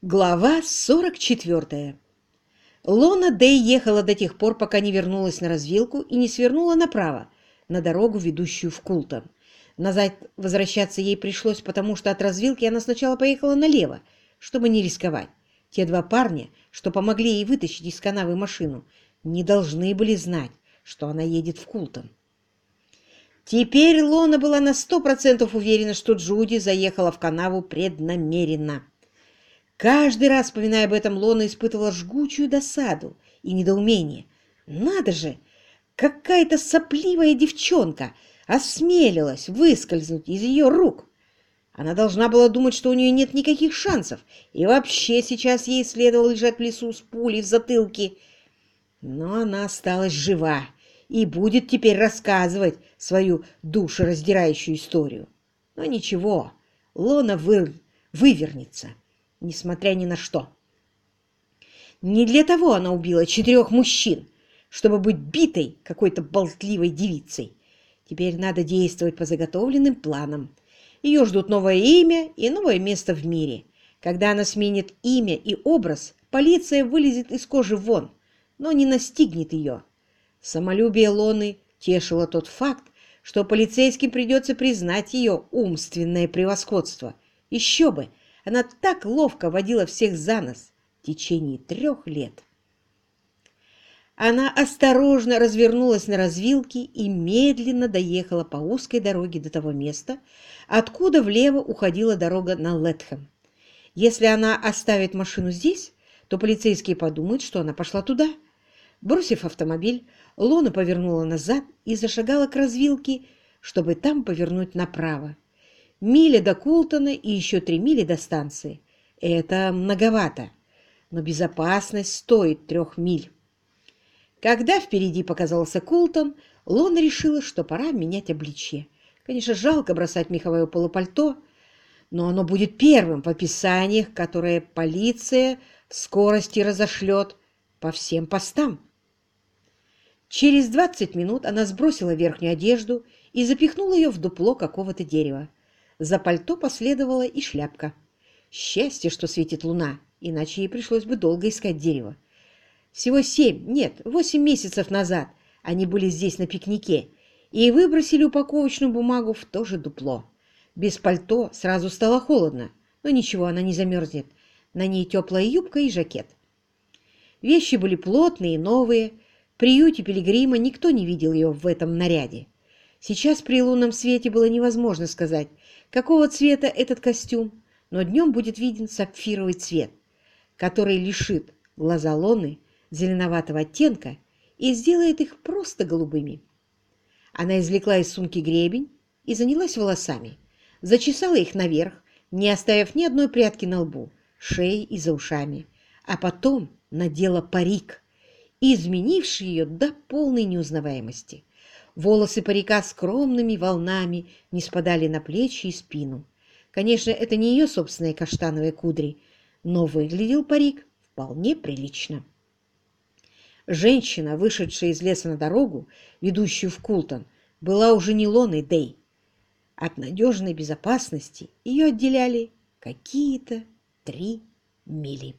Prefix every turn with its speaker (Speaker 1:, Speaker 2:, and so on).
Speaker 1: Глава 44. Лона Дэй ехала до тех пор, пока не вернулась на развилку и не свернула направо, на дорогу, ведущую в Култон. Назад возвращаться ей пришлось, потому что от развилки она сначала поехала налево, чтобы не рисковать. Те два парня, что помогли ей вытащить из канавы машину, не должны были знать, что она едет в Култон. Теперь Лона была на сто процентов уверена, что Джуди заехала в канаву преднамеренно. Каждый раз, вспоминая об этом, Лона испытывала жгучую досаду и недоумение. Надо же, какая-то сопливая девчонка осмелилась выскользнуть из ее рук. Она должна была думать, что у нее нет никаких шансов, и вообще сейчас ей следовало лежать в лесу с пулей в затылке. Но она осталась жива и будет теперь рассказывать свою душераздирающую историю. Но ничего, Лона вы... вывернется несмотря ни на что. Не для того она убила четырех мужчин, чтобы быть битой какой-то болтливой девицей. Теперь надо действовать по заготовленным планам. Ее ждут новое имя и новое место в мире. Когда она сменит имя и образ, полиция вылезет из кожи вон, но не настигнет ее. Самолюбие Лоны тешило тот факт, что полицейским придется признать ее умственное превосходство. Еще бы! Она так ловко водила всех за нос в течение трех лет. Она осторожно развернулась на развилке и медленно доехала по узкой дороге до того места, откуда влево уходила дорога на Летхэм. Если она оставит машину здесь, то полицейские подумают, что она пошла туда. Бросив автомобиль, Лона повернула назад и зашагала к развилке, чтобы там повернуть направо. Миля до Култона и еще три мили до станции. Это многовато, но безопасность стоит трех миль. Когда впереди показался Култон, Лон решила, что пора менять обличье. Конечно, жалко бросать меховое полупальто, но оно будет первым в описаниях, которые полиция в скорости разошлет по всем постам. Через 20 минут она сбросила верхнюю одежду и запихнула ее в дупло какого-то дерева. За пальто последовала и шляпка. Счастье, что светит луна, иначе ей пришлось бы долго искать дерево. Всего семь, нет, восемь месяцев назад они были здесь на пикнике и выбросили упаковочную бумагу в то же дупло. Без пальто сразу стало холодно, но ничего, она не замерзнет. На ней теплая юбка и жакет. Вещи были плотные и новые. В приюте пилигрима никто не видел ее в этом наряде. Сейчас при лунном свете было невозможно сказать, какого цвета этот костюм, но днем будет виден сапфировый цвет, который лишит глаза Лоны зеленоватого оттенка и сделает их просто голубыми. Она извлекла из сумки гребень и занялась волосами, зачесала их наверх, не оставив ни одной прядки на лбу, шее и за ушами, а потом надела парик, изменивший ее до полной неузнаваемости. Волосы парика скромными волнами не спадали на плечи и спину. Конечно, это не ее собственные каштановые кудри, но выглядел парик вполне прилично. Женщина, вышедшая из леса на дорогу, ведущую в Култон, была уже не Лоной Дэй. От надежной безопасности ее отделяли какие-то три мили.